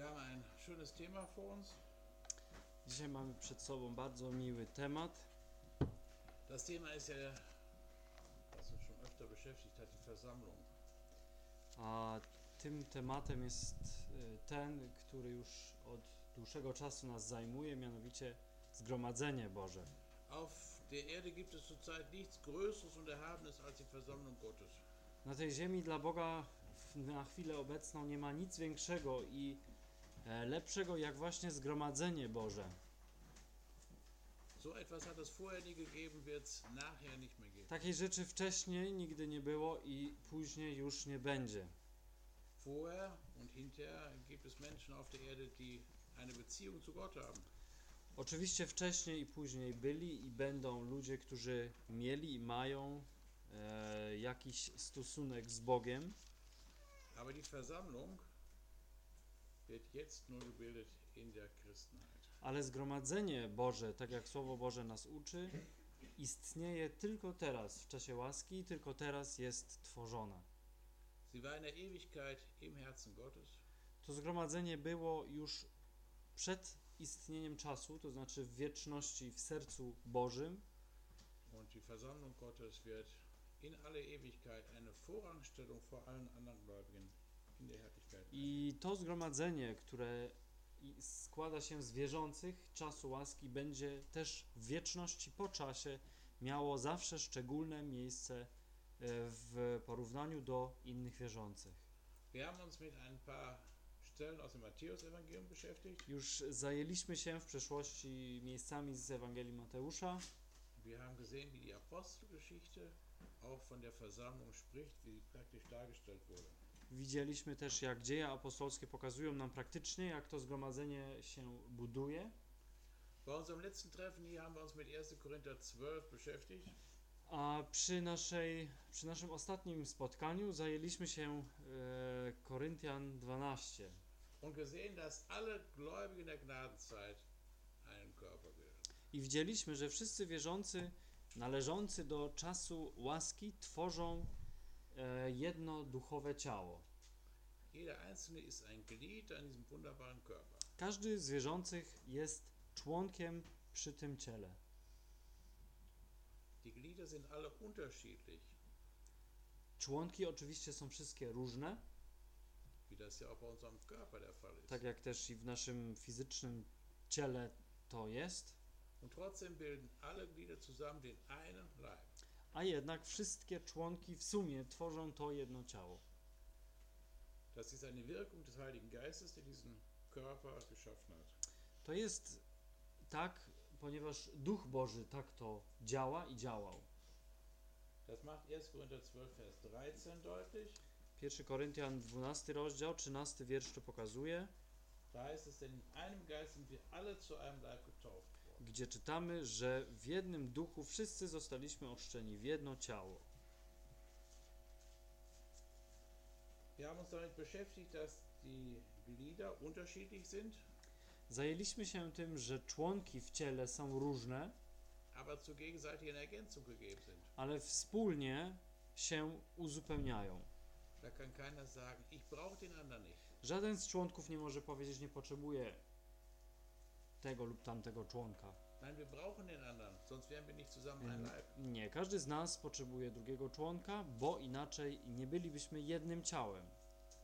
Wir haben ein schönes Thema vor uns. Dzisiaj mamy przed sobą bardzo miły temat. Das Thema ist ja, was uns schon öfter beschäftigt hat, die Versammlung. A tym tematem jest y, ten, który już od dłuższego czasu nas zajmuje, mianowicie zgromadzenie Boże. Auf der Erde gibt es zurzeit nichts Größeres und Erhabenes als die Versammlung Gottes. Na tej ziemi dla Boga na chwilę obecną nie ma nic większego i e, lepszego jak właśnie zgromadzenie Boże. Takiej rzeczy wcześniej nigdy nie było i później już nie będzie. Vorher und hinterher gibt es Menschen auf der Erde, die eine Beziehung zu Gott haben. Oczywiście wcześniej i później byli i będą ludzie, którzy mieli i mają e, jakiś stosunek z Bogiem, Aber die Versammlung wird jetzt nur gebildet in der Christenheit. Ale zgromadzenie Boże, tak jak Słowo Boże nas uczy, istnieje tylko teraz, w czasie łaski, tylko teraz jest tworzone. To zgromadzenie było już przed istnieniem czasu, to znaczy w wieczności, w sercu Bożym, Und die Versammlung Gottes wird in alle Ewigkeit eine Vorrangstellung vor allen anderen Gläubigen. I to zgromadzenie, które składa się z wierzących czasu łaski, będzie też w wieczności po czasie miało zawsze szczególne miejsce e, w porównaniu do innych wierzących. Już zajęliśmy się w przeszłości miejscami z Ewangelii Mateusza. Wir haben gesehen, wie die Apostelgeschichte auch von der Versammlung spricht, wie sie praktisch dargestellt wurde. Widzieliśmy też, jak dzieje apostolskie pokazują nam praktycznie, jak to zgromadzenie się buduje. Bei unserem letzten Treffen hier haben wir uns mit 1. Korinther 12 beschäftigt. A przy, naszej, przy naszym ostatnim spotkaniu zajęliśmy się e, Koryntian 12. und gesehen, dass alle Gläubigen der Gnadenzeit einen Körper bilden. I widzieliśmy, że wszyscy wierzący należący do czasu łaski tworzą jedno duchowe ciało. Każdy z wierzących jest członkiem przy tym ciele. Członki oczywiście są wszystkie różne, tak jak też i w naszym fizycznym ciele to jest, Und trotzdem bilden alle Glieder zusammen den einen Leib. A jednak wszystkie członki w sumie tworzą to jedno ciało. Das ist eine Wirkung des Heiligen Geistes, der diesen Körper geschaffen hat. To jest tak, ponieważ Duch Boży tak to działa i działał. Das macht 1. Korinther 12, Vers 13 deutlich. 1 Koryntian 12 rozdział, 13 wiersz to pokazuje, Da heißt es, denn in einem Geist sind wir alle zu einem Leib getauft. Gdzie czytamy, że w jednym duchu wszyscy zostaliśmy ochrzczeni w jedno ciało. Zajęliśmy się tym, że członki w ciele są różne, ale wspólnie się uzupełniają. Żaden z członków nie może powiedzieć, nie potrzebuje tego lub tamtego członka. Nein, wir brauchen den anderen, sonst wären wir nicht zusammen ein Leib. Nie, każdy z nas potrzebuje drugiego członka, bo inaczej nie bylibyśmy jednym ciałem.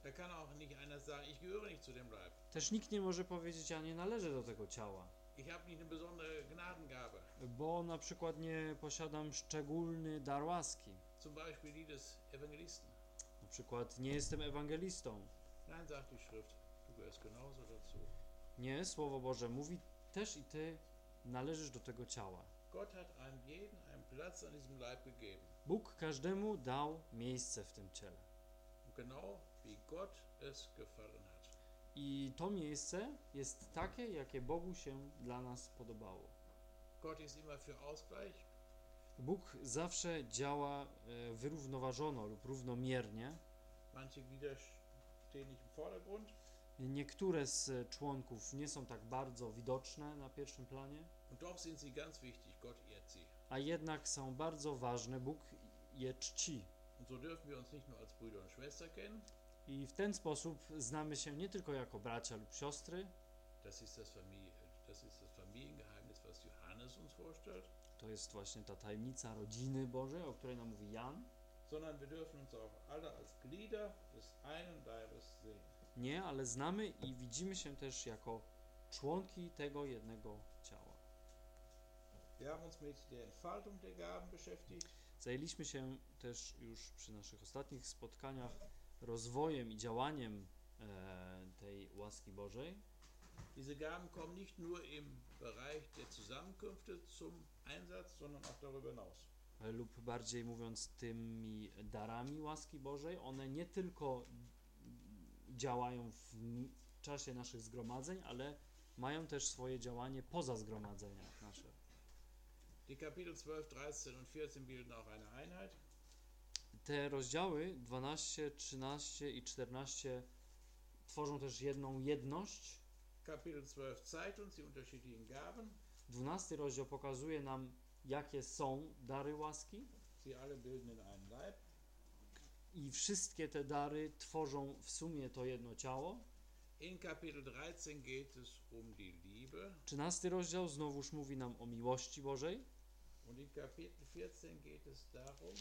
Da kann auch nicht einer sagen, ich gehöre nicht zu dem Leib. Też nikt nie może powiedzieć, ja nie należę do tego ciała, Ich habe nicht eine besondere Gnadengabe. bo na przykład nie posiadam szczególny dar łaski. Zum Beispiel die des Evangelisten. Na przykład nie jestem ewangelistą. Nein, sagt die Schrift, du gehörst genauso dazu. Nie, Słowo Boże mówi, też i ty należysz do tego ciała. Bóg każdemu dał miejsce w tym ciele. I to miejsce jest takie, jakie Bogu się dla nas podobało. Bóg zawsze działa e, wyrównoważono lub równomiernie. Manche Glieder stehen nicht im Vordergrund. Niektóre z członków nie są tak bardzo widoczne na pierwszym planie, a jednak są bardzo ważne. Bóg je czci. I w ten sposób znamy się nie tylko jako bracia lub siostry, to jest właśnie ta tajemnica rodziny Bożej, o której nam mówi Jan, sondern wir dürfen uns auch alle als Glieder des einen Leibes sehen. Nie, ale znamy i widzimy się też jako członki tego jednego ciała. Zajęliśmy się też już przy naszych ostatnich spotkaniach rozwojem i działaniem e, tej łaski Bożej. Diese Gaben kommen nicht nur im Bereich der Zusammenkünfte zum Einsatz, sondern auch darüber hinaus. e, lub bardziej mówiąc tymi darami łaski Bożej, one nie tylko działają w czasie naszych zgromadzeń, ale mają też swoje działanie poza zgromadzenia nasze. Die Kapitel 12, 13 und 14 bilden auch eine Einheit. Te rozdziały 12, 13 i 14 tworzą też jedną jedność. Kapitel 12 zeigt uns die unterschiedlichen Gaben. 12 rozdział pokazuje nam, jakie są dary łaski, Sie alle bilden in einen Leib. I wszystkie te dary tworzą w sumie to jedno ciało. In Kapitel 13 geht es um die Liebe 13 rozdział znowuż mówi nam o miłości Bożej, und in Kapitel 14 geht es darum,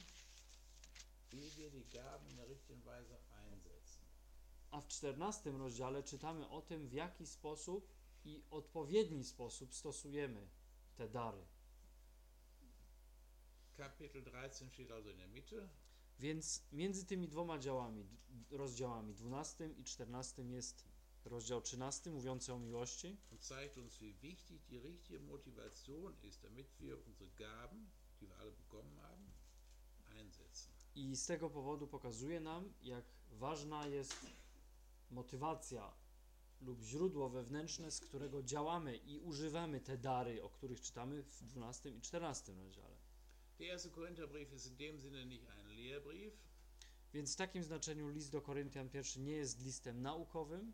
wie wir die Gaben in der richtigen Weise einsetzen. a w 14 rozdziale czytamy o tym, w jaki sposób i odpowiedni sposób stosujemy te dary. Kapitel 13 steht also in der Mitte. Więc między tymi dwoma działami, rozdziałami 12 i 14 jest rozdział 13 mówiący o miłości und zeigt uns, wie wichtig die richtige Motivation ist, damit wir unsere Gaben, die wir alle bekommen haben, einsetzen. i z tego powodu pokazuje nam, jak ważna jest motywacja lub źródło wewnętrzne, z którego działamy i używamy te dary, o których czytamy w 12 i 14 rozdziale. Der erste Korintherbrief ist in dem Sinne nicht ein Lehrbrief, Więc w takim znaczeniu list do Koryntian pierwszy nie jest listem naukowym,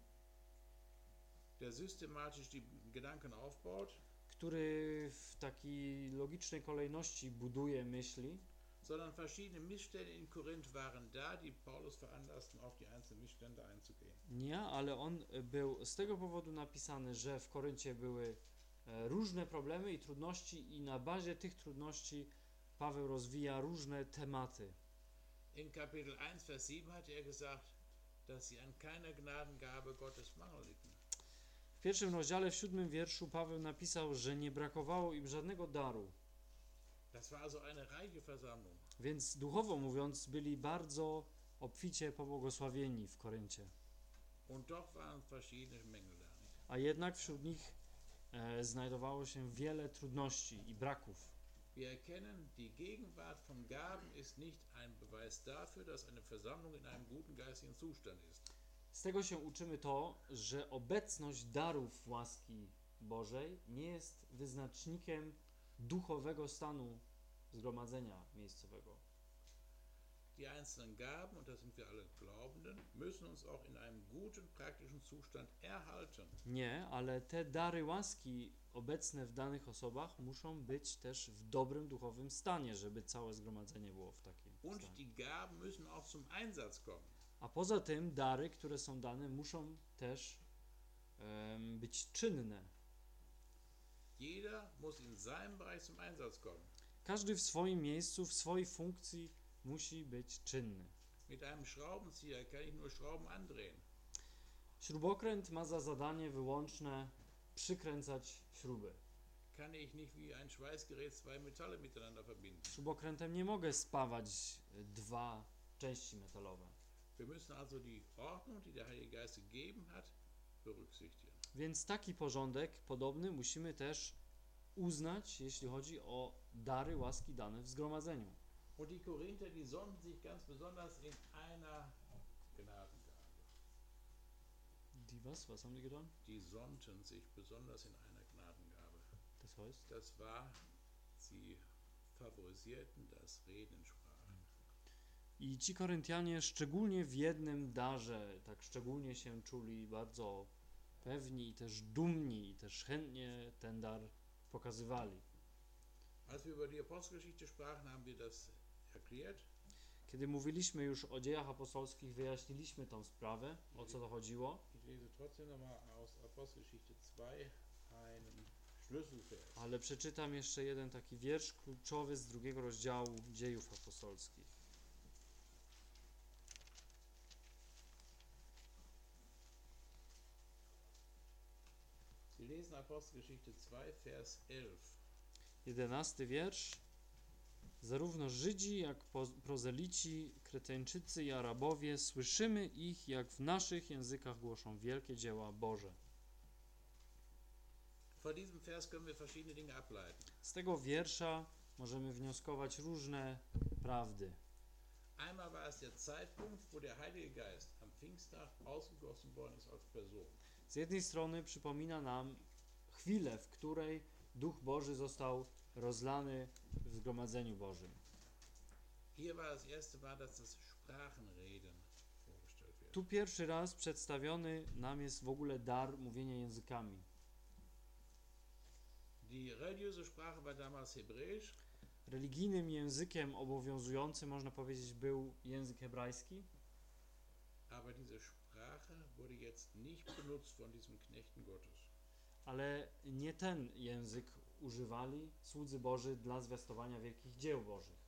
der systematisch die Gedanken aufbaut, który w takiej logicznej kolejności buduje myśli, sondern verschiedene Missstände in Korinth waren da, die Paulus veranlassten, auf die einzelnen Missstände einzugehen. Nie, ale on był z tego powodu napisany, że w Koryncie były e, różne problemy i trudności, i na bazie tych trudności Paweł rozwija różne tematy. In Kapitel 1, Vers 7 hat er gesagt, dass sie an keiner Gnadengabe Gottes. W pierwszym rozdziale, w siódmym wierszu, Paweł napisał, że nie brakowało im żadnego daru, Das war also eine reiche Versammlung. więc duchowo mówiąc, byli bardzo obficie pobłogosławieni w Koryncie. Und doch waren verschiedene Mängel da. Nicht? A jednak wśród nich e, znajdowało się wiele trudności i braków. Wir erkennen, die Gegenwart von Gaben ist nicht ein Beweis dafür, dass eine Versammlung in einem guten geistigen Zustand ist. Z tego się uczymy to, że obecność darów łaski Bożej nie jest wyznacznikiem duchowego stanu zgromadzenia miejscowego. Die einzelnen Gaben, und da sind wir alle Glaubenden, müssen uns auch in einem guten praktischen Zustand erhalten. Nie, ale te dary łaski obecne w danych osobach muszą być też w dobrym duchowym stanie, żeby całe zgromadzenie było w takim Und stanie. die Gaben müssen auch zum Einsatz kommen. A poza tym dary, które są dane, muszą też em, być czynne. Jeder muss in seinem Bereich zum Einsatz kommen. Każdy w swoim miejscu, w swojej funkcji musi być czynny. Mit einem Schraubenzieher kann ich nur Schrauben andrehen. Śrubokręt ma za zadanie wyłączne przykręcać śruby. Kann ich nicht wie ein Schweißgerät zwei Metalle miteinander verbinden. Śrubokrętem nie mogę spawać dwa części metalowe. Wir müssen also die Ordnung, die der Heilige Geist gegeben hat, berücksichtigen. Więc taki porządek podobny musimy też uznać, jeśli chodzi o dary łaski dane w zgromadzeniu. Und die Korinther, die sonnen sich ganz besonders in einer Gnadengabe. Die was? Was haben die getan? Die sonnten sich besonders in einer Gnadengabe. Das heißt? Das war, sie favorisierten das Reden in Sprachen. I ci Koryntianie szczególnie w jednym darze, tak szczególnie się czuli bardzo pewni i też dumni i też chętnie ten dar pokazywali. Als wir über die Apostelgeschichte sprachen, haben wir das. Kiedy mówiliśmy już o dziejach apostolskich, wyjaśniliśmy tą sprawę, o co to chodziło, Ich lese trotzdem nochmal aus Apostelgeschichte 2 einen Schlüsselvers. ale przeczytam jeszcze jeden taki wiersz kluczowy z drugiego rozdziału dziejów apostolskich. Sie lesen Apostelgeschichte 2, Vers 11. Jedenasty wiersz. Zarówno Żydzi, jak prozelici, Kreteńczycy i Arabowie, słyszymy ich, jak w naszych językach głoszą wielkie dzieła Boże. Z tego wiersza możemy wnioskować różne prawdy. Einmal war es der Zeitpunkt, wo der Heilige Geist am Pfingsttag ausgegossen worden ist als Person. Z jednej strony przypomina nam chwilę, w której Duch Boży został rozlany w zgromadzeniu Bożym. Tu pierwszy raz przedstawiony nam jest w ogóle dar mówienia językami. Religijnym językiem obowiązującym, można powiedzieć, był język hebrajski, ale nie ten język używali słudzy Boży dla zwiastowania wielkich dzieł Bożych.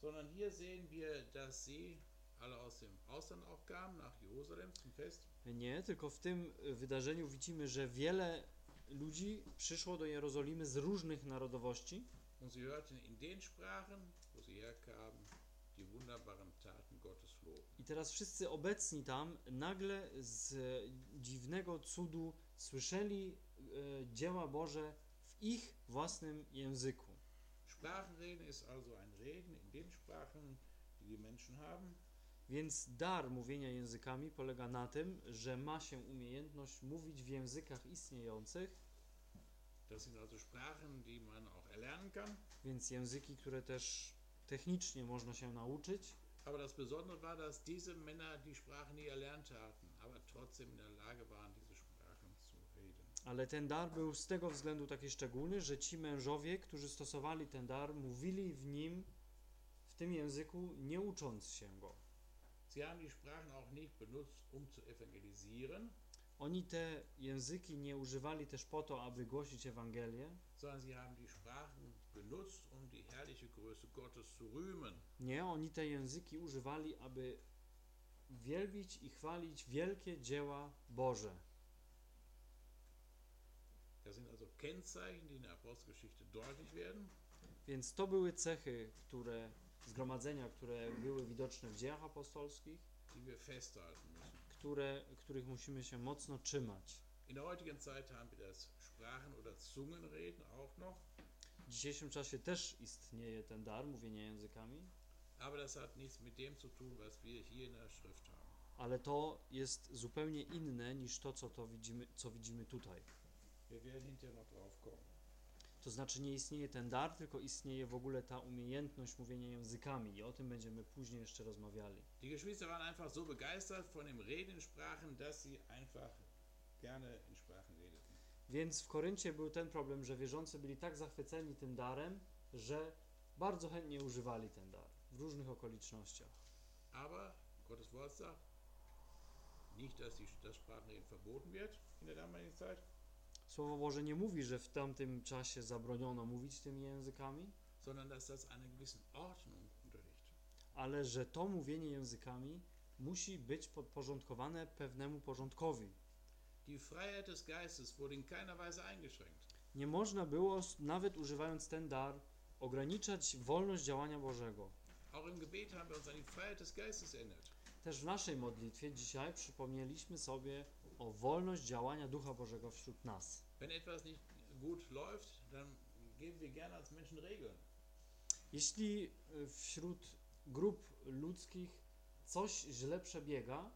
Sondern hier sehen wir, dass sie alle aus dem Ausland auch kamen, nach Jerusalem zum Fest. Nie, tylko w tym y, wydarzeniu widzimy, że wiele ludzi przyszło do Jerozolimy z różnych narodowości Und sie hörten in den Sprachen, wo sie herkamen, die wunderbaren Taten Gottes loben. i teraz wszyscy obecni tam nagle z dziwnego cudu słyszeli e, dzieła Boże ich własnym języku. Sprachenreden ist also ein Reden in den Sprachen, die die Menschen haben. Więc dar mówienia językami polega na tym, że ma się umiejętność mówić w językach istniejących, Das sind also Sprachen, die man auch erlernen kann. więc języki, które też technicznie można się nauczyć. Aber das Besondere war, dass diese Männer die Sprachen nie erlernt hatten, aber trotzdem in der Lage waren, diese Sprachen zu reden. Ale ten dar był z tego względu taki szczególny, że ci mężowie, którzy stosowali ten dar, mówili w nim, w tym języku, nie ucząc się go. Sie haben die Sprachen auch nicht benutzt, um zu evangelisieren, Oni te języki nie używali też po to, aby głosić Ewangelię, um. Nie, oni te języki używali, aby wielbić i chwalić wielkie dzieła Boże. Das sind also Kennzeichen, die in der Apostelgeschichte deutlich werden. Więc to były cechy, które zgromadzenia, które były widoczne w dziejach apostolskich, die wir festhalten müssen. które, których musimy się mocno trzymać. In der heutigen Zeit haben wir das Sprachen- oder Zungenreden auch noch, W dzisiejszym czasie też istnieje ten dar mówienia językami, aber das hat nichts mit dem zu tun, was wir hier in der Schrift haben. ale to jest zupełnie inne niż to, co, to widzimy, co widzimy tutaj. To znaczy nie istnieje ten dar, tylko istnieje w ogóle ta umiejętność mówienia językami i o tym będziemy później jeszcze rozmawiali. Die Geschwister waren einfach so begeistert von dem Reden in Sprachen, dass sie einfach gerne in Sprachen redeten. Więc w Koryncie był ten problem, że wierzący byli tak zachwyceni tym darem, że bardzo chętnie używali ten dar w różnych okolicznościach. Aber Gottes Wort sagt nicht, dass das Sprachenreden verboten wird in der damaligen Zeit, Słowo Boże nie mówi, że w tamtym czasie zabroniono mówić tymi językami, ale że to mówienie językami musi być podporządkowane pewnemu porządkowi. Die Freiheit des Geistes wurde in keiner Weise eingeschränkt. Nie można było, nawet używając ten dar, ograniczać wolność działania Bożego. Auch im Gebet haben wir uns an die Freiheit des Geistes erinnert. Też w naszej modlitwie dzisiaj przypomnieliśmy sobie o wolność działania Ducha Bożego wśród nas. Läuft. Jeśli y, wśród grup ludzkich coś źle przebiega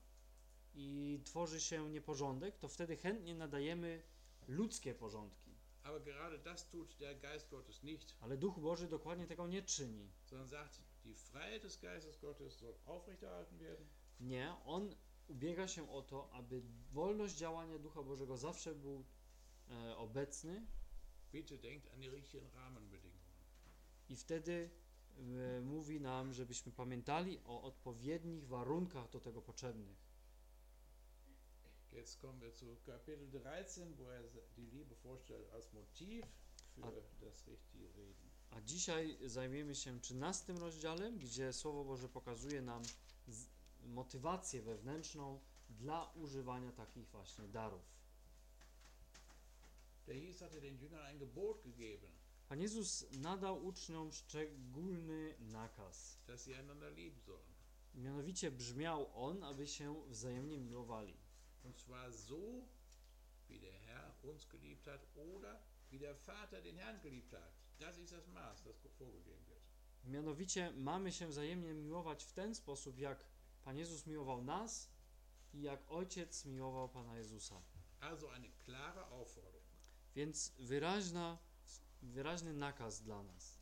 i tworzy się nieporządek, to wtedy chętnie nadajemy ludzkie porządki. Aber gerade das tut der Geist Gottes nicht, Ale Duch Boży dokładnie tego nie czyni. sondern sagt, die Freiheit des Geistes Gottes soll aufrechterhalten werden. Nie, on ubiega się o to, aby wolność działania Ducha Bożego zawsze był e, obecny Bitte denkt an die richtigen Rahmenbedingungen. i wtedy e, mówi nam, żebyśmy pamiętali o odpowiednich warunkach do tego potrzebnych. Jetzt kommen wir zu Kapitel 13, wo er die Liebe vorstellt als Motiv für Ah. das richtige Reden. A dzisiaj zajmiemy się 13 rozdziałem, gdzie Słowo Boże pokazuje nam z- motywację wewnętrzną dla używania takich właśnie darów. Pan Jezus nadał uczniom szczególny nakaz. Mianowicie brzmiał on, aby się wzajemnie miłowali. Und zwar so, wie der Herr uns geliebt hat oder wie der Vater den Herrn geliebt hat. Das ist das Maß, das vorgegeben wird. Mianowicie mamy się wzajemnie miłować w ten sposób, jak Pan Jezus miłował nas i jak Ojciec miłował Pana Jezusa. Also eine klare Aufforderung. Więc wyraźna, wyraźny nakaz dla nas.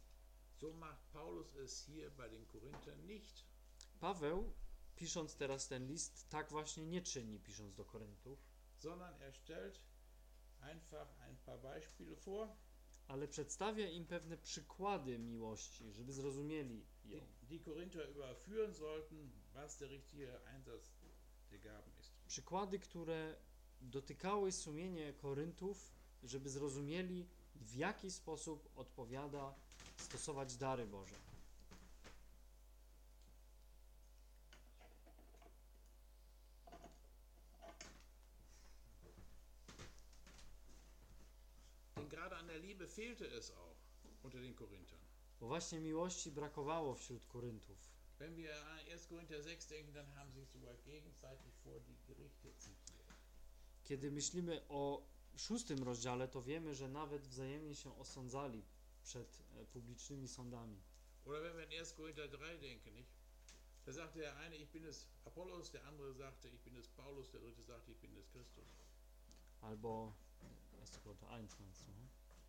So macht Paulus es hier bei den Korinthern nicht. Paweł, pisząc teraz ten list, tak właśnie nie czyni, pisząc do Koryntów, sondern er stellt einfach ein paar Beispiele vor, ale przedstawia im pewne przykłady miłości, żeby zrozumieli die, ją. die Korinther überführen sollten, was der richtige Einsatz der Gaben ist. Przykłady, które dotykały sumienie Koryntów, żeby zrozumieli, w jaki sposób odpowiada stosować dary Boże. Denn gerade an der Liebe fehlte es auch unter den Korinthern. Bo właśnie miłości brakowało wśród Koryntów. Wenn wir an 1. Korinther 6 denken, dann haben sie sogar gegenseitig vor die Gerichte zitiert. Kiedy myślimy o szóstym rozdziale, to wiemy, że nawet wzajemnie się osądzali przed e, publicznymi sądami. Oder wenn wir an 1. Korinther 3 denken, nicht? Da sagte der eine, ich bin es Apollos, der andere sagte, ich bin es Paulus, der dritte sagte, ich bin es Christus. Albo 1. Korynter 1 meinst du?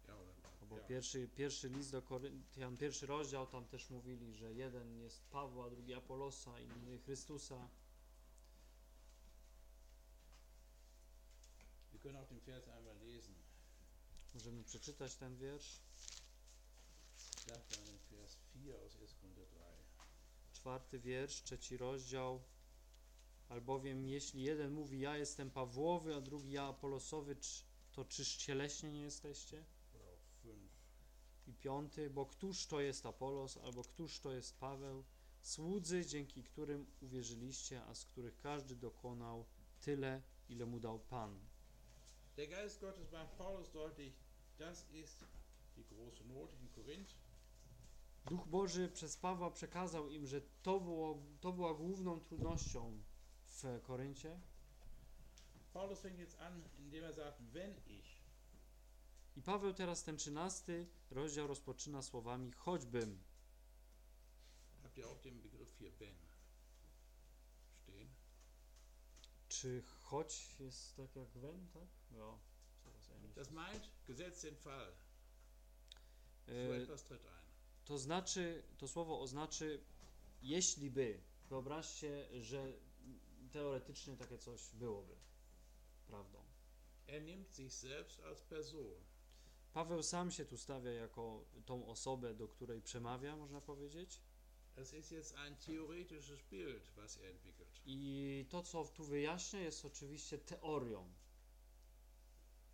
Ja, oder? Albo Ja. pierwszy, pierwszy list do Koryntian, pierwszy rozdział, tam też mówili, że jeden jest Pawła, drugi Apolosa, inny Chrystusa. Wir können auch den Vers einmal lesen. Możemy przeczytać ten wiersz. Ich dachte an den Vers 4 aus 1. Korinther 3. Czwarty wiersz, trzeci rozdział. Albowiem jeśli jeden mówi, ja jestem Pawłowy, a drugi ja Apolosowy, to czyż cieleśnie nie jesteście? Oder auch 5. I piąty, bo któż to jest Apolos, albo któż to jest Paweł? Słudzy, dzięki którym uwierzyliście, a z których każdy dokonał tyle, ile mu dał Pan. Der Geist Gottes macht Paulus deutlich, das ist die große Not in Korinth. Duch Boży przez Pawła przekazał im, że to, było, to była główną trudnością w Koryncie. Paulus fängt jetzt an, indem er sagt, wenn ich. I Paweł teraz ten trzynasty rozdział rozpoczyna słowami choćbym. Habt ihr auch den Begriff hier wenn stehen? Czy choć jest tak jak wen, tak? Ja, sowas ähnliches. Das meint, gesetzt den Fall. So E, etwas tritt ein. To znaczy, to słowo oznaczy jeśli by. Wyobraźcie, że teoretycznie takie coś byłoby prawdą. Er nimmt sich selbst als Person. Paweł sam się tu stawia jako tą osobę, do której przemawia, można powiedzieć. Das ist jetzt ein theoretisches Bild, was er entwickelt. I to, co tu wyjaśnia, jest oczywiście teorią.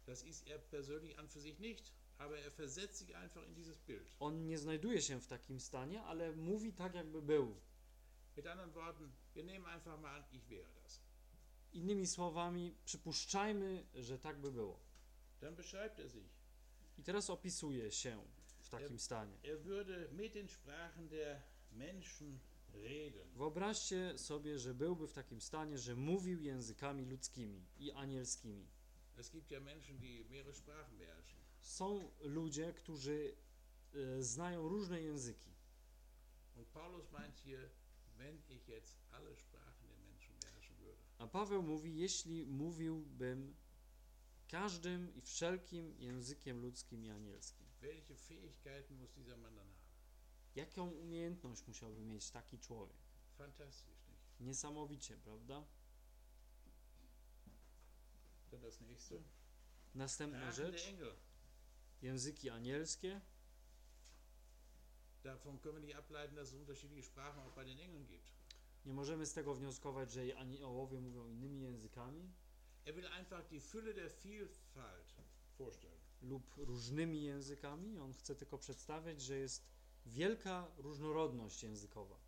Das ist er persönlich an für sich nicht, aber er versetzt sich einfach in dieses Bild. On nie znajduje się w takim stanie, ale mówi tak, jakby był. Mit anderen Worten, wir nehmen einfach mal an, ich wäre das. Innymi słowami, przypuszczajmy, że tak by było. Dann beschreibt er sich. I teraz opisuje się w takim stanie. Er Menschen reden. Wyobraźcie sobie, że byłby w takim stanie, że mówił językami ludzkimi i anielskimi. Są ludzie, którzy e, znają różne języki. A Paweł mówi, jeśli mówiłbym każdym i wszelkim językiem ludzkim i anielskim. Jaką umiejętność musiałby mieć taki człowiek? Niesamowicie, prawda? Następna rzecz, języki anielskie. Davon können wir ableiten, dass es unterschiedliche Sprachen auch bei den Engeln gibt. Nie możemy z tego wnioskować, że aniołowie mówią innymi językami Er will einfach die Fülle der Vielfalt vorstellen. lub różnymi językami. On chce tylko przedstawiać, że jest wielka różnorodność językowa.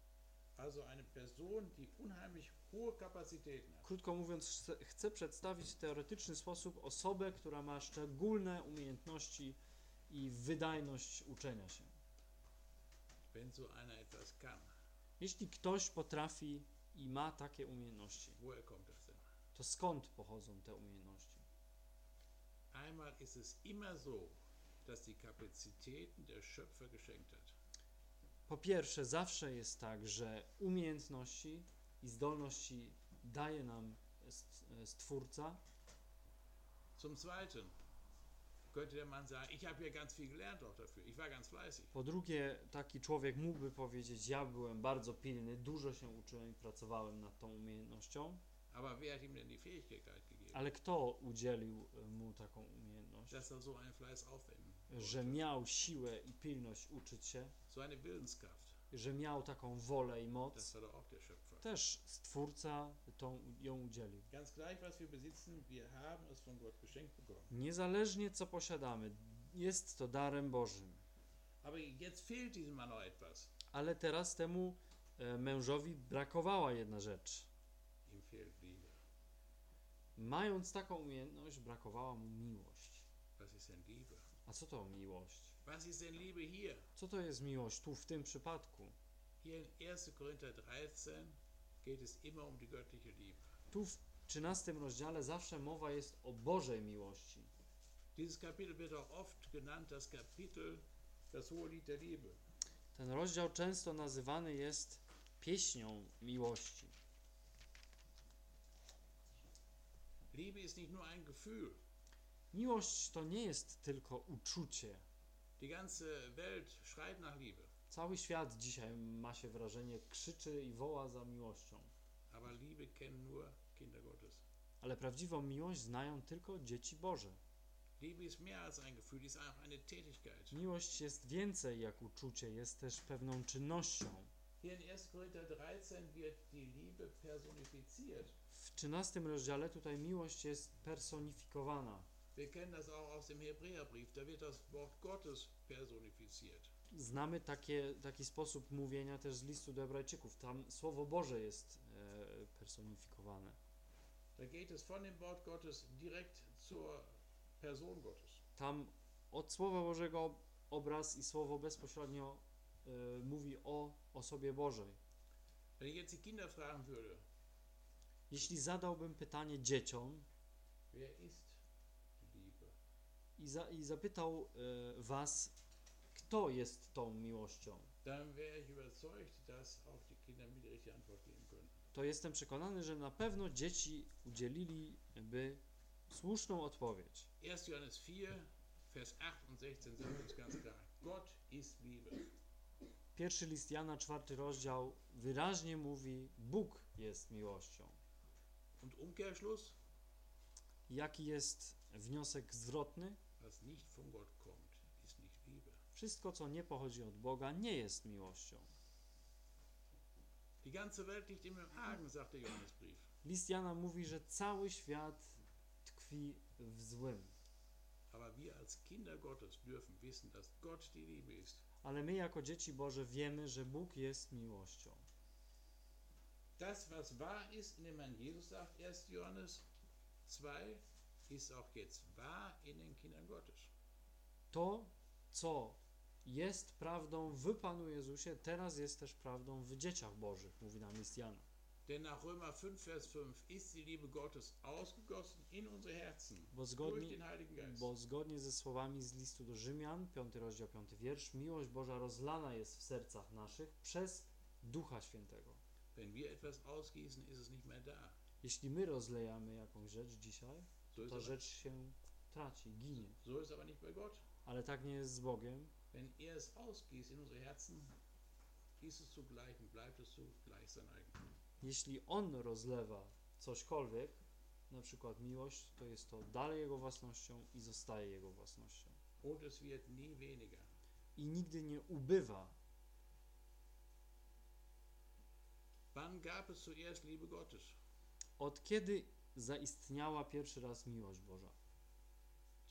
Also eine Person, die unheimlich hohe Kapazitäten hat. Krótko mówiąc, chce, chce przedstawić w teoretyczny sposób osobę, która ma szczególne umiejętności i wydajność uczenia się. Wenn so einer etwas kann, Jeśli ktoś potrafi i ma takie umiejętności, woher kommt? To skąd pochodzą te umiejętności? Einmal ist es immer so, dass die Kapazitäten der Schöpfer geschenkt hat. Po pierwsze, zawsze jest tak, że umiejętności i zdolności daje nam st- Stwórca. Zum Zweiten könnte der Mann sagen, ich habe ja ganz viel gelernt auch dafür. Ich war ganz fleißig. Po drugie, taki człowiek mógłby powiedzieć: Ja byłem bardzo pilny, dużo się uczyłem i pracowałem nad tą umiejętnością, Ale kto udzielił e, mu taką umiejętność? er Że miał siłę i pilność uczyć się, że miał taką wolę i moc, er też Stwórca tą, ją udzielił. Niezależnie co posiadamy, jest to darem Bożym. Ale teraz temu e, mężowi brakowała jedna rzecz. Mając taką umiejętność, brakowała mu miłość. A co to miłość? Co to jest miłość tu w tym przypadku? Hier in 1. Korinther 13 geht es immer um. Tu w 13 rozdziale zawsze mowa jest o Bożej miłości. Ten rozdział często nazywany jest pieśnią miłości. Liebe ist nicht nur ein Gefühl. Miłość to nie jest tylko uczucie. Die ganze Welt schreit nach Liebe. Cały świat dzisiaj ma się wrażenie, krzyczy i woła za miłością. Aber Liebe kennen nur Kinder Gottes. Ale prawdziwą miłość znają tylko dzieci Boże. Liebe ist mehr als ein Gefühl, ist auch eine Tätigkeit. Miłość jest więcej jak uczucie, jest też pewną czynnością. Hier in 1. Korinther 13 wird die Liebe personifiziert. W 13 rozdziale tutaj miłość jest personifikowana. Wir kennen das auch aus dem Hebräerbrief. Da wird das Wort Gottes personifiziert. Znamy takie, taki sposób mówienia też z listu do Hebrajczyków. Tam Słowo Boże jest e, personifikowane. Da geht es von dem Wort Gottes direkt zur Person Gottes. Tam od Słowa Bożego obraz i Słowo bezpośrednio e, mówi o osobie Bożej. Wenn ich jetzt die Kinder fragen würde, Jeśli zadałbym pytanie dzieciom i, za, i zapytał e, was, kto jest tą miłością, to jestem przekonany, że na pewno dzieci udzieliliby słuszną odpowiedź. 1. Johannes 4, Vers 8 und 16 sagt uns ganz klar, Gott ist Liebe. Pierwszy list Jana, czwarty rozdział, wyraźnie mówi: Bóg jest miłością. Und Umkehrschluss, Jaki jest wniosek zwrotny? was nicht von Gott kommt, ist nicht Liebe. Wszystko, co nie pochodzi od Boga, nie jest miłością. Die ganze Welt liegt Argen, sagt der Johannesbrief. List Jana mówi, że cały świat tkwi w złym. Aber wir als Kinder Gottes dürfen wissen, dass Gott die Liebe ist. Ale my, jako dzieci Boże, wiemy, że Bóg jest miłością. Das, was wahr ist in dem Herrn Jesus, sagt 1. Johannes 2, ist auch jetzt wahr in den Kindern Gottes. To, co jest prawdą w Panu Jezusie, teraz jest też prawdą w dzieciach Bożych, mówi nam list Jana. Denn nach Römer 5, Vers 5 ist die Liebe Gottes ausgegossen in unsere Herzen Bo durch zgodnie, den Heiligen Geist. bo zgodnie ze słowami z listu do Rzymian, 5 rozdział, 5 wiersz, miłość Boża rozlana jest w sercach naszych przez Ducha Świętego. Wenn wir etwas ausgießen, ist es nicht mehr da. Jeśli my rozlejamy jakąś rzecz dzisiaj, ist, ta rzecz się traci, ginie. so ist aber nicht bei Gott. Ale tak nie jest z Bogiem. Wenn er es ausgießt in unsere Herzen, ist es zugleich und bleibt es zugleich sein Eigentum. Jeśli On rozlewa cośkolwiek, na przykład miłość, to jest to dalej Jego własnością i zostaje Jego własnością. Und es wird nie weniger. I nigdy nie ubywa Wann gab es zuerst Liebe Gottes? Od kiedy zaistniała pierwszy raz miłość Boża?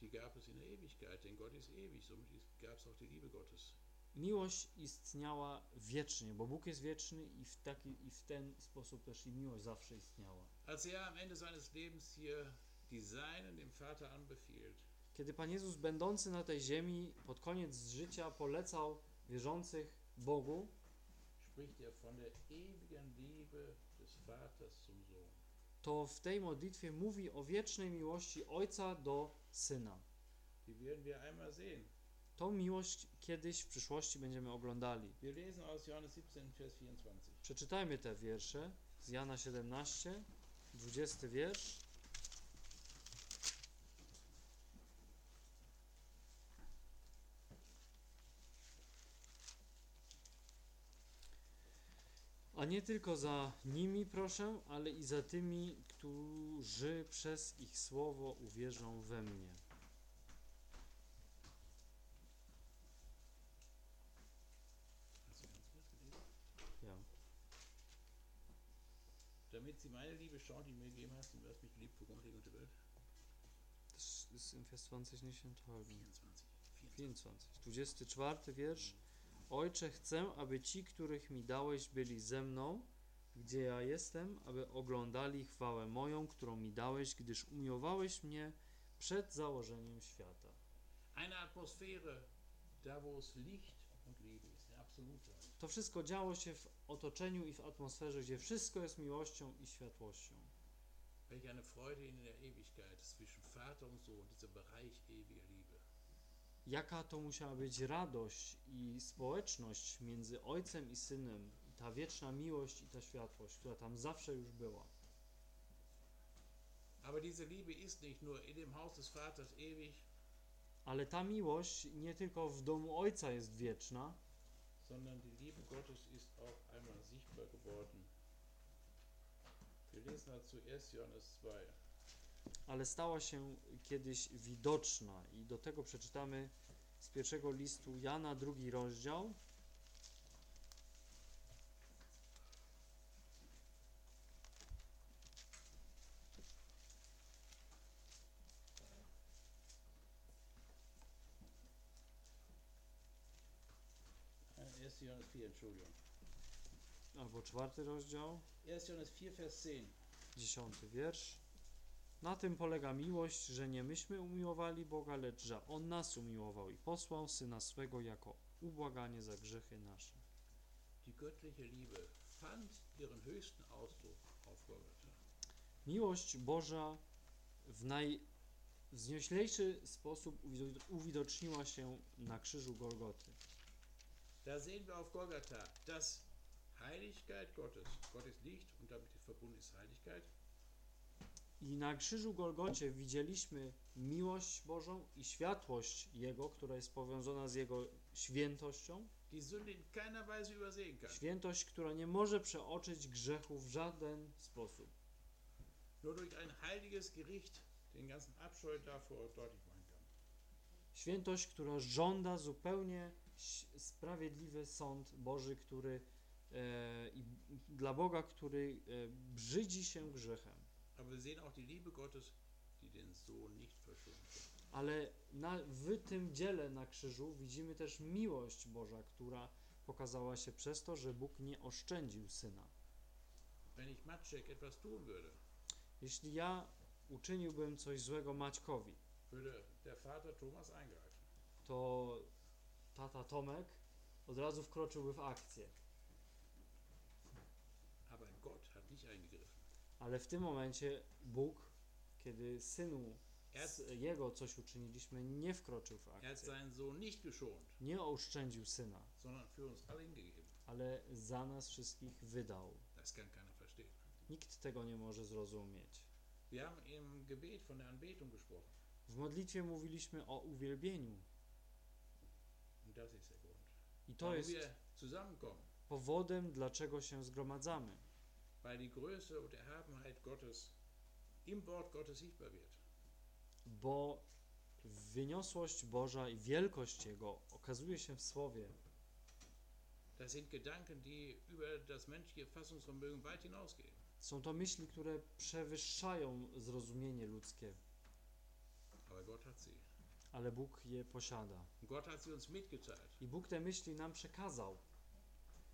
Die gab es in der Ewigkeit, denn Gott ist ewig, somit gab es auch die Liebe Gottes. Miłość istniała wiecznie, bo Bóg jest wieczny i w, taki, i w ten sposób też i miłość zawsze istniała. Als er am Ende seines Lebens hier die Seinen dem Vater anbefiehlt, Kiedy Pan Jezus, będący na tej ziemi, pod koniec życia polecał wierzących Bogu, spricht er von der ewigen Liebe des Vaters zum Sohn. to w tej modlitwie mówi o wiecznej miłości Ojca do Syna. Die werden wir einmal sehen. Tą miłość kiedyś w przyszłości będziemy oglądali. Wir lesen aus Johannes 17, Vers 24. Przeczytajmy te wiersze z Jana 17, 20 wiersz. A nie tylko za nimi proszę, ale i za tymi, którzy przez ich słowo uwierzą we mnie. Ja. Damit sie meine Liebe schauen, die mir gegeben hast, und hast mich geliebt vor Grundlegung der Welt. Das ist im Vers 20 nicht enthalten. 24. 24. 24. 24 wiersz. Ojcze, chcę, aby ci, których mi dałeś, byli ze mną, gdzie ja jestem, aby oglądali chwałę moją, którą mi dałeś, gdyż umiłowałeś mnie przed założeniem świata. Eine Atmosphäre, da wo es Licht und Liebe ist, der absolute. To wszystko działo się w otoczeniu i w atmosferze, gdzie wszystko jest miłością i światłością. Welch eine Freude in der Ewigkeit zwischen Vater und Sohn, dieser Bereich ewiger Liebe. Jaka to musiała być radość i społeczność między ojcem i synem, ta wieczna miłość i ta światłość, która tam zawsze już była. Ale ta miłość nie tylko w domu Ojca jest wieczna, sondern die Liebe Gottes ist auch einmal sichtbar geworden. Wir lesen dazu 1. Johannes 2. ale stała się kiedyś widoczna. I do tego przeczytamy z pierwszego listu Jana, drugi rozdział. 1. Johannes 4, Entschuldigung. Albo czwarty rozdział, 1. Johannes 4, Vers 10. dziesiąty wiersz. Na tym polega miłość, że nie myśmy umiłowali Boga, lecz że On nas umiłował i posłał Syna swego jako ubłaganie za grzechy nasze. Die. Miłość Boża w najwznioślejszy sposób uwido- uwidoczniła się na krzyżu Golgoty. Da sehen wir auf Golgatha, dass Heiligkeit Gottes, Gott ist Licht und damit verbunden ist Heiligkeit, I na krzyżu Golgocie widzieliśmy miłość Bożą i światłość Jego, która jest powiązana z Jego świętością. Świętość, która nie może przeoczyć grzechu w żaden sposób. Nur durch ein heiliges Gericht den ganzen Abscheu davor deutlich machen kann. Świętość, która żąda zupełnie sprawiedliwy sąd Boży, który e, dla Boga, który e, brzydzi się grzechem. Ale na, w tym dziele na krzyżu widzimy też miłość Boża, która pokazała się przez to, że Bóg nie oszczędził syna. Jeśli ja uczyniłbym coś złego Maćkowi, to tata Tomek od razu wkroczyłby w akcję. Aber Gott hat nicht eingegriffen. Ale w tym momencie Bóg, kiedy synu z jego coś uczyniliśmy, nie wkroczył w akcję. Nie oszczędził syna, ale za nas wszystkich wydał. Nikt tego nie może zrozumieć. W modlitwie mówiliśmy o uwielbieniu. I to jest powodem, dlaczego się zgromadzamy. Weil die Größe und Erhabenheit Gottes im Wort Gottes sichtbar wird. Bo wyniosłość Boża i wielkość Jego okazuje się w Słowie. Das sind Gedanken, die über das menschliche Fassungsvermögen weit hinausgehen. Są to myśli, które przewyższają zrozumienie ludzkie, Aber Gott hat sie. ale Bóg je posiada. Gott hat sie uns mitgeteilt. I Bóg te myśli nam przekazał.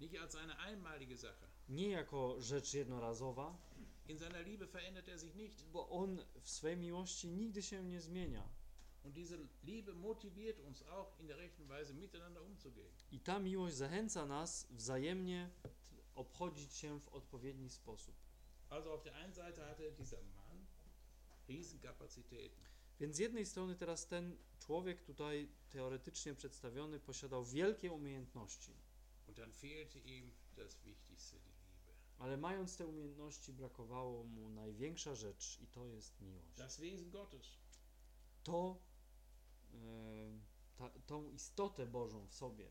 Nicht als eine einmalige Sache. Nie jako rzecz jednorazowa, In seiner Liebe verändert er sich nicht. bo On w swej miłości nigdy się nie zmienia. Und diese Liebe motiviert uns auch in der rechten Weise miteinander umzugehen. I ta miłość zachęca nas wzajemnie obchodzić się w odpowiedni sposób. Also auf der einen Seite hatte dieser Mann Riesenkapazitäten. Więc z jednej strony teraz ten człowiek tutaj teoretycznie przedstawiony posiadał wielkie umiejętności, Und dann fehlte ihm das Wichtigste, die. Ale mając te umiejętności brakowało mu największa rzecz i to jest miłość. Das Wesen Gottes. To, e, ta, tą istotę Bożą w sobie,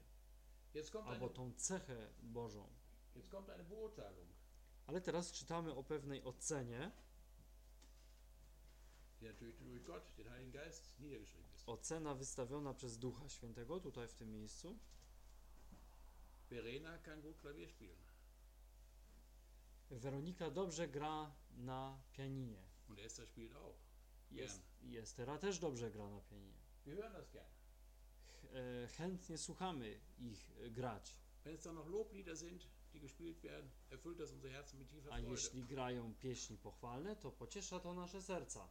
albo eine, tą cechę Bożą. jetzt kommt eine Beurteilung, Ale teraz czytamy o pewnej ocenie, ocena wystawiona przez Ducha Świętego tutaj w tym miejscu. Verena kann gut Klavier spielen. Weronika dobrze gra na pianinie. Und Esther spielt auch. Jest, i Estera też dobrze gra na pianinie. Wir hören das gerne. Ch- chętnie słuchamy ich e, grać. Wenn es dann noch Loblieder sind, die gespielt werden, erfüllt das unser Herzen mit tiefer A Freude. jeśli grają pieśni pochwalne, to pociesza to nasze serca.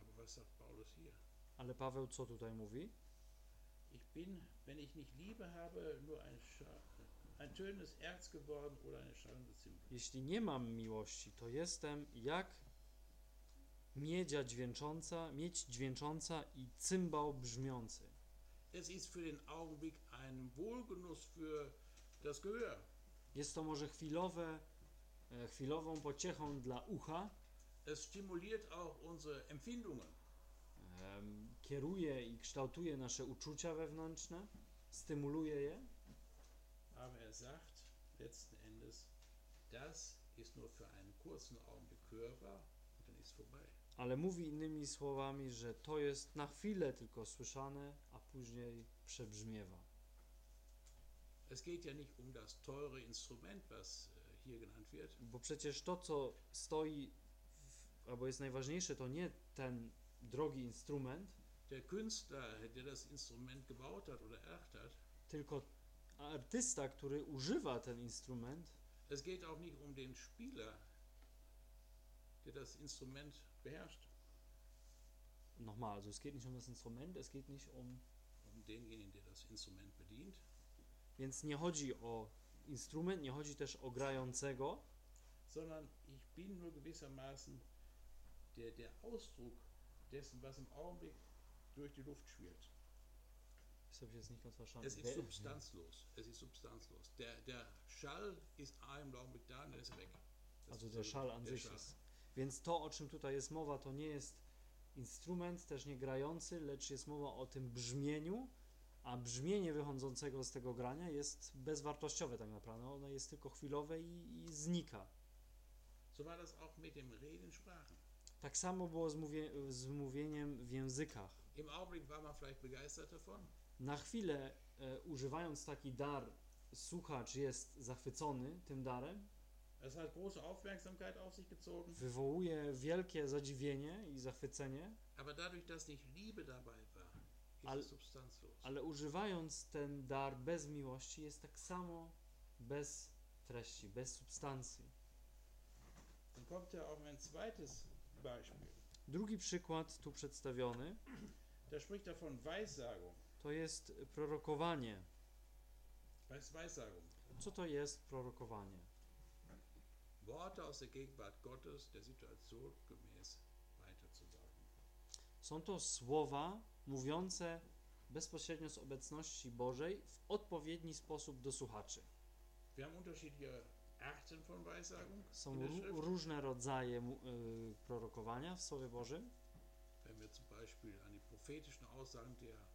Aber was sagt Paulus hier? Ale Paweł co tutaj mówi? Ich bin, wenn ich nicht Liebe habe, nur ein, Scha Jeśli nie mam miłości, to jestem jak miedzia dźwięcząca, miedź dźwięcząca i cymbał brzmiący. Jest to może chwilowe, e, chwilową pociechą dla ucha, kieruje i kształtuje nasze uczucia wewnętrzne, stymuluje je, Aber er sagt letzten Endes, das ist nur für einen kurzen Augenblick hörbar und dann ist vorbei. ale mówi innymi słowami, że to jest na chwilę tylko słyszane, a później przebrzmiewa. Es geht ja nicht um das teure Instrument, was äh, hier genannt wird, Bo przecież to, co stoi, w, albo jest najważniejsze, to nie ten drogi instrument, der Künstler, der das Instrument gebaut hat oder erdacht hat. tylko artysta, który używa ten instrument. Es geht auch nicht um den Spieler, der das Instrument beherrscht, Nochmal, also es geht nicht um das Instrument, es geht nicht um. um denjenigen, der das Instrument bedient, Więc nie chodzi o instrument, nie chodzi też o grającego, sondern ich bin nur gewissermaßen der, der Ausdruck dessen, was im Augenblick durch die Luft schwirrt. Ich habe jetzt nicht ganz verstanden. Es ist Wer- substanzlos. Es ist substanzlos. Der, der Schall ist im Augenblick da und dann ist er weg. Das Also der Schall an der sich Schall. ist. Więc to, o czym tutaj jest mowa, to nie jest instrument, też nie grający, lecz jest mowa o tym brzmieniu, a brzmienie wychodzącego z tego grania jest bezwartościowe tak naprawdę. Ono jest tylko chwilowe i, i znika. So war das auch mit dem Reden Sprachen. Tak samo było z mówieniem w językach. Im Augenblick war man vielleicht begeistert davon, Na chwilę, e, używając taki dar, słuchacz jest zachwycony tym darem, es hat große Aufmerksamkeit auf sich gezogen, wywołuje wielkie zadziwienie i zachwycenie, aber dadurch, dass nicht Liebe dabei war, ist Al- es substanzlos. ale używając ten dar bez miłości jest tak samo bez treści, bez substancji. Dann kommt ja auch ein zweites Beispiel. Drugi przykład tu przedstawiony Da spricht er von Weissagung. To jest prorokowanie. Co to jest prorokowanie? Są to słowa mówiące bezpośrednio z obecności Bożej w odpowiedni sposób do słuchaczy. Są różne rodzaje y, prorokowania w Słowie Bożym. Wenn wir zum Beispiel an die prophetischen Aussagen der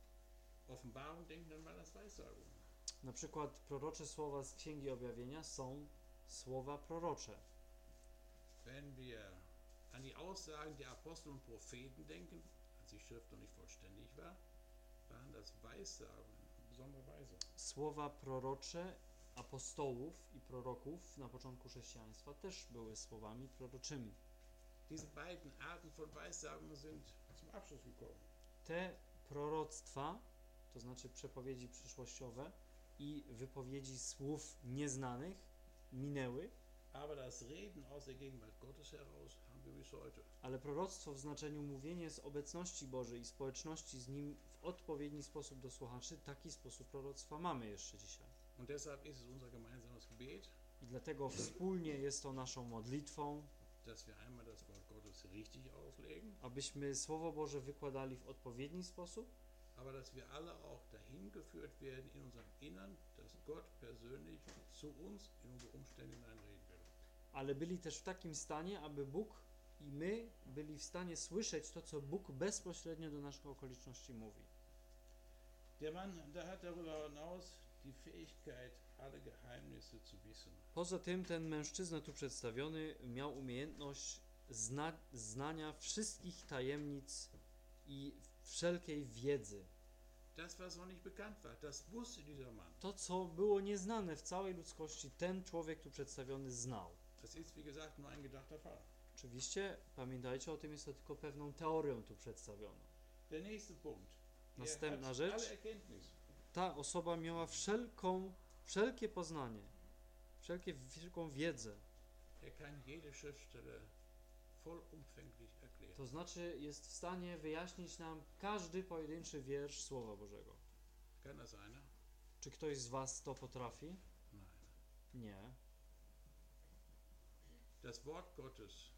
Offenbarung denken, dann war das Weissagung. Na przykład prorocze słowa z Księgi Objawienia są słowa prorocze. Wenn wir an die Aussagen der Apostel und Propheten denken, als die Schrift noch nicht vollständig war, waren das Weissagungen, besondere Weise. Słowa prorocze apostołów i proroków na początku chrześcijaństwa też były słowami proroczymi. Diese beiden Arten von Weissagen sind zum Abschluss gekommen. Te proroctwa, to znaczy przepowiedzi przyszłościowe i wypowiedzi słów nieznanych, minęły, ale proroctwo w znaczeniu mówienie z obecności Bożej i społeczności z Nim w odpowiedni sposób do słuchaczy, taki sposób proroctwa mamy jeszcze dzisiaj. I dlatego wspólnie jest to naszą modlitwą, abyśmy Słowo Boże wykładali w odpowiedni sposób, aber dass wir alle auch dahin geführt werden in unserem Innern, dass Gott persönlich zu uns in unsere Umstände hineinreden will. ale byli też w takim stanie, aby Bóg i my byli w stanie słyszeć to, co Bóg bezpośrednio do naszych okoliczności mówi. Der Mann, der hat darüber hinaus die Fähigkeit, alle Geheimnisse zu wissen. Poza tym ten mężczyzna tu przedstawiony miał umiejętność zna znania wszystkich tajemnic i wszelkiej wiedzy. To, co było nieznane w całej ludzkości, ten człowiek tu przedstawiony znał. Oczywiście, pamiętajcie o tym, jest to tylko pewną teorią tu przedstawioną. Następna rzecz. Ta osoba miała wszelką, wszelkie poznanie, wszelkie, wszelką wiedzę. Er kann jede Schriftstelle vollumfänglich. To znaczy jest w stanie wyjaśnić nam każdy pojedynczy wiersz Słowa Bożego. Czy ktoś z Was to potrafi? Nie. Das Wort Gottes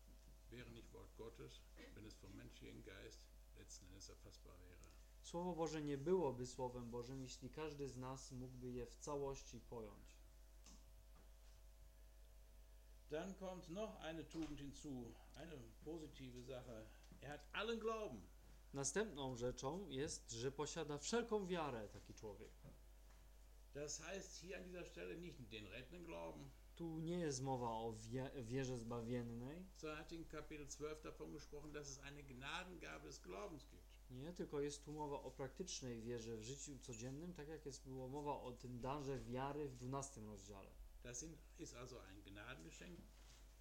wäre nicht Wort Gottes, wenn es vom menschlichen Geist letzten Endes erfassbar wäre. Słowo Boże nie byłoby Słowem Bożym, jeśli każdy z nas mógłby je w całości pojąć. Dann kommt noch eine Tugend hinzu, eine positive Sache. Er hat allen Glauben. Następną rzeczą jest, że posiada wszelką wiarę taki człowiek. Das heißt hier an dieser Stelle nicht den rettenden Glauben, Tu nie jest mowa o wie, wierze zbawiennej, er hat in Kapitel 12 davon gesprochen, dass es eine Gnadengabe des Glaubens gibt. nie, tylko jest tu mowa o praktycznej wierze w życiu codziennym, tak jak jest było mowa o tym darze wiary w 12 rozdziale. Das sind, ist also ein Gnadengeschenk,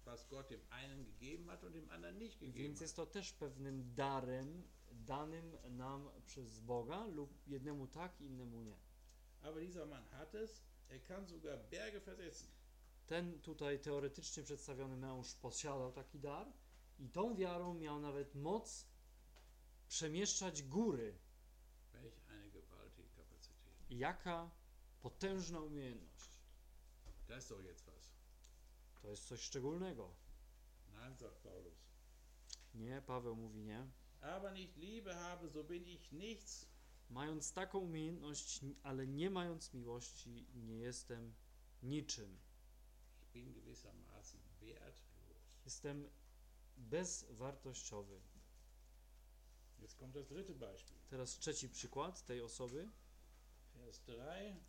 was Gott dem einen gegeben hat und dem anderen nicht gegeben Więc jest to też pewnym darem danym nam przez Boga lub jednemu tak, innemu nie. Aber dieser Mann hat es, er kann sogar Berge versetzen. Ten tutaj teoretycznie przedstawiony męż posiadał taki dar i tą wiarą miał nawet moc przemieszczać góry. Jaka potężna umiejętność. Das ist doch jetzt was. To jest coś szczególnego. Nein, sagt Paulus. Nie, Paweł mówi nie. Aber nicht Liebe habe, so bin ich nichts. Mając taką umiejętność, ale nie mając miłości, nie jestem niczym. Ich bin gewissermaßen wertlos. Jestem bezwartościowy. Jetzt kommt das dritte Beispiel. Teraz trzeci przykład tej osoby, Vers 3.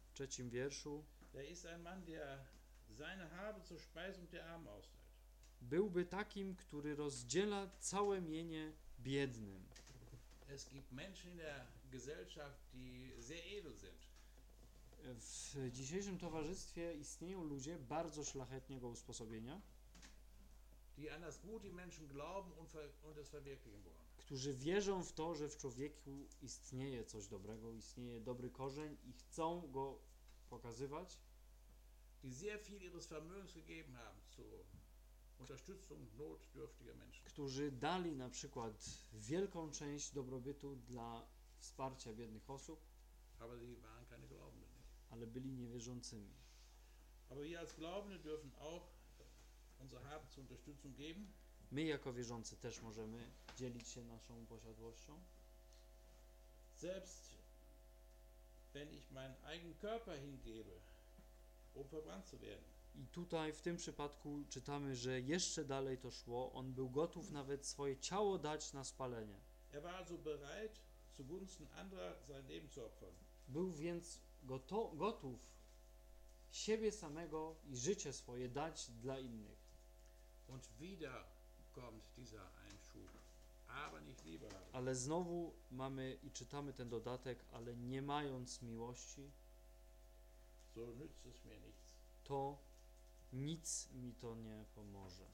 w trzecim wierszu. Da ist ein Mann, der seine Habe zur Speisung der Armen austeilt. Byłby takim, który rozdziela całe mienie biednym. Es gibt Menschen in der Gesellschaft, die sehr edel sind. W dzisiejszym towarzystwie istnieją ludzie bardzo szlachetnego usposobienia, die an das Gute Menschen glauben und, ver und es verwirklichen wollen. którzy wierzą w to, że w człowieku istnieje coś dobrego, istnieje dobry korzeń i chcą go pokazywać, Die sehr viel ihres Vermögens gegeben haben zur Unterstützung notdürftiger Menschen. którzy dali na przykład wielką część dobrobytu dla wsparcia biednych osób, Aber sie waren keine Glaubenden. Nicht? ale byli niewierzącymi. Aber wir als Glaubende dürfen auch unsere Habe zur Unterstützung geben. My jako wierzący też możemy dzielić się naszą posiadłością. Selbst wenn ich meinen eigenen Körper hingebe, um verbrannt zu werden. I tutaj w tym przypadku czytamy, że jeszcze dalej to szło. On był gotów nawet swoje ciało dać na spalenie. Er war also bereit, zugunsten anderer sein Leben zu opfern. Był więc goto- gotów siebie samego i życie swoje dać dla innych. Und wieder kommt dieser Ale znowu mamy i czytamy ten dodatek, ale nie mając miłości, to nic mi to nie pomoże.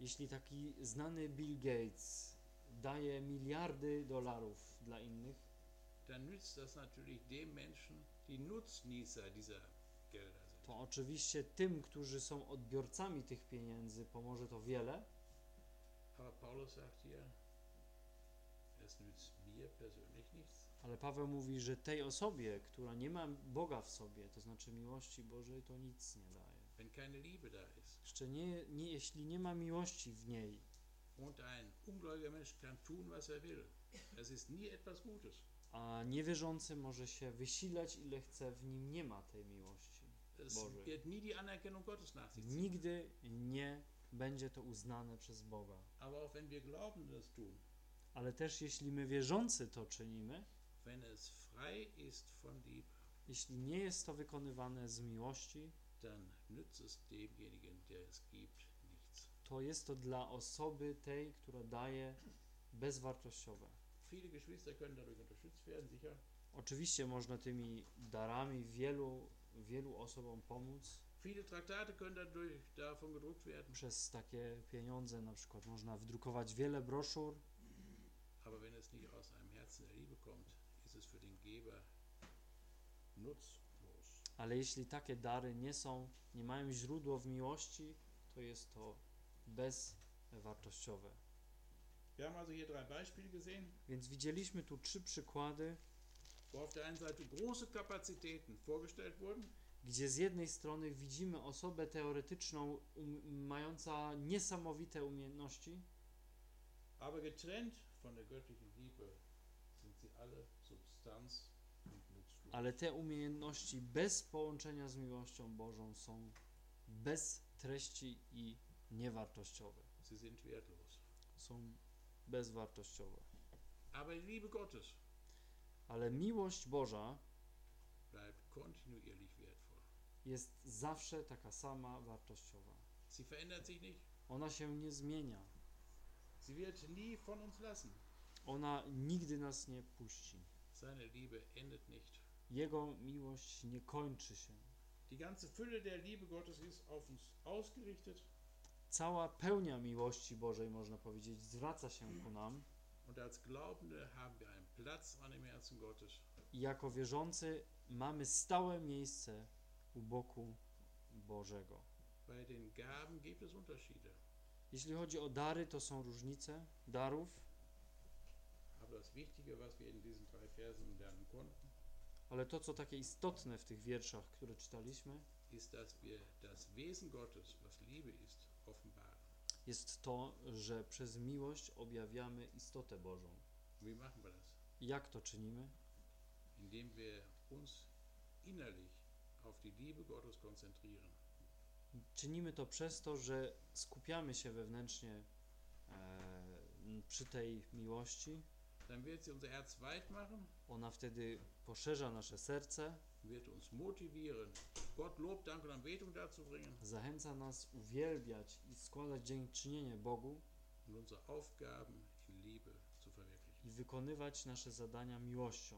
Jeśli taki znany Bill Gates daje miliardy dolarów dla innych, dann nützt das natürlich dem Menschen, die Nutznießer dieser Gelder. To oczywiście tym, którzy są odbiorcami tych pieniędzy, pomoże to wiele, es ale Paweł mówi, że tej osobie, która nie ma Boga w sobie, to znaczy miłości Bożej, to nic nie daje. Jeszcze nie, nie, jeśli nie ma miłości w niej, und ein ungläubiger Mensch kann tun, was er will, das ist nie etwas Gutes. a niewierzący może się wysilać ile chce, w nim nie ma tej miłości. Es Boże. wird nie die Anerkennung Gottes nach sich ziehen. Nigdy nie będzie to uznane przez Boga. Aber auch wenn wir glauben, das tun, Ale też jeśli my wierzący to czynimy, wenn es frei ist von Liebe, jeśli nie jest to wykonywane z miłości, dann nützt es demjenigen, der es gibt, nichts. to jest to dla osoby tej, która daje bezwartościowe. Viele Geschwister können dadurch unterstützt werden, sicher. Oczywiście można tymi darami wielu, wielu osobom pomóc. Viele Traktate können dadurch davon gedruckt werden. Przez takie pieniądze na przykład można wydrukować wiele broszur, Aber wenn es nicht aus einem Herzen der Liebe kommt, ist es für den Geber nutzlos. ale jeśli takie dary nie są, nie mają źródła w miłości, to jest to bezwartościowe. Wir haben also hier drei Beispiele gesehen, Więc widzieliśmy tu trzy przykłady, wo auf der einen Seite große Kapazitäten vorgestellt wurden, gdzie z jednej strony widzimy osobę teoretyczną um, mająca niesamowite umiejętności, aber getrennt von der göttlichen Liebe sind sie alle Substanz ale te umiejętności bez połączenia z miłością Bożą są bez treści i niewartościowe. Sie sind wertlos. Są bezwartościowe. Aber die Liebe Gottes Ale miłość Boża jest zawsze taka sama wartościowa. Ona się nie zmienia. Ona nigdy nas nie puści. Jego miłość nie kończy się. Cała pełnia miłości Bożej, można powiedzieć, zwraca się ku nam und als Glaubende haben wir einen Jako wierzący mamy stałe miejsce u boku Bożego. Jeśli chodzi o dary, to są różnice darów, ale to, co takie istotne w tych wierszach, które czytaliśmy, jest to, że przez miłość objawiamy istotę Bożą. Wie machen wir das? Jak to czynimy? Indem wir uns innerlich auf die Liebe Gottes konzentrieren. Czynimy to przez to, że skupiamy się wewnętrznie e, przy tej miłości. Dann wird sie unser Herz weit machen, Ona wtedy poszerza nasze serce, wird uns motivieren, Gott Lob, Dank und Anbetung darzubringen zachęca nas uwielbiać i składać dziękczynienie Bogu und unsere Aufgaben i wykonywać nasze zadania miłością.